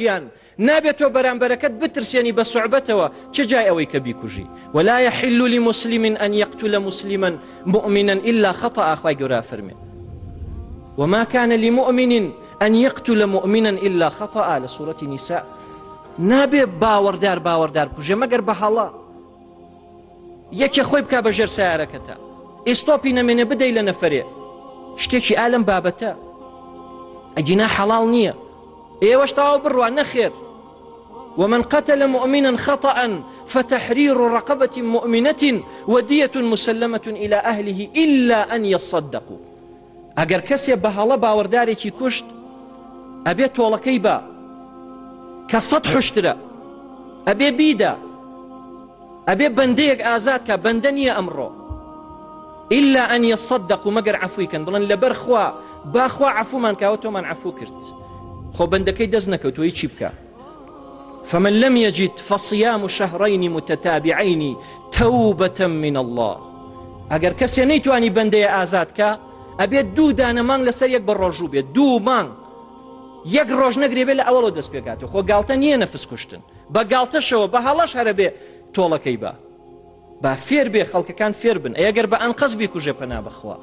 گیان نابێت تۆ بەرامبەرەکەت بترسێنی بە سوعبەتەوە چه جای ئەوەی کە بیکوژی ولا يحل لمسلم أن يقتل مسلما مؤمنا إلا خطأ أخوي جورا فرمي وما كان لمؤمن أن يقتل مؤمنا إلا خطأ لسورة نساء نابێ باوەڕدار باوەڕدار کوژێ مەگەر بە هەڵا یەکێ خۆی بک بە ژێر سیارەکەتە ئیسۆپی نەمێنێ بدەی لە نەفرێ شتێکی ئالم بابەتە ئەگینا حەڵال نییە ئێوەش تاو بڕوان نەخێر ومن قتل مؤمنا خطأ فتحرير رقبة مؤمنة ودية مسلمة إلى أهله إلا أن يصدقوا ئەگەر کەسێ بە هەڵە باوەڕدارێکی کوشت ئەبێت تۆڵەکەی بە کە سەد حشترە ئەبێ بیدا ئەبێ بەندەیەک ئازاد کە بەندە نیە ئەمڕۆ ئللا ئەنیە سەددەق و مەگەر عفویکەن بڵن لەبەرخوا باخوا عفومان کاوە تۆمان عفو کرد خۆ بەندەکەی دەست نەکەوتوی چی بکە فمن لم يجد فصيام شهرين متتابعين توبة من الله ئەگەر کەسێ نەیتوانی بەندەیە ئازادکە ئەبێت دوو دانە مانگ لەسەر یەک بە ڕۆژوو بێت دوو مانگ یەک ڕۆژ نەگرێبێت لە ئەوەڵە دەست پێکاتەوە خۆ گالتە نییە نەفس کوشتن بە گالتەشەوە بە هەڵەش هەرە بێ تۆڵەکەی بە با فێر بێ خەڵکەکان فێر بن ئەگەر بە ئەن قەسبی کوژێ پەنا بخوا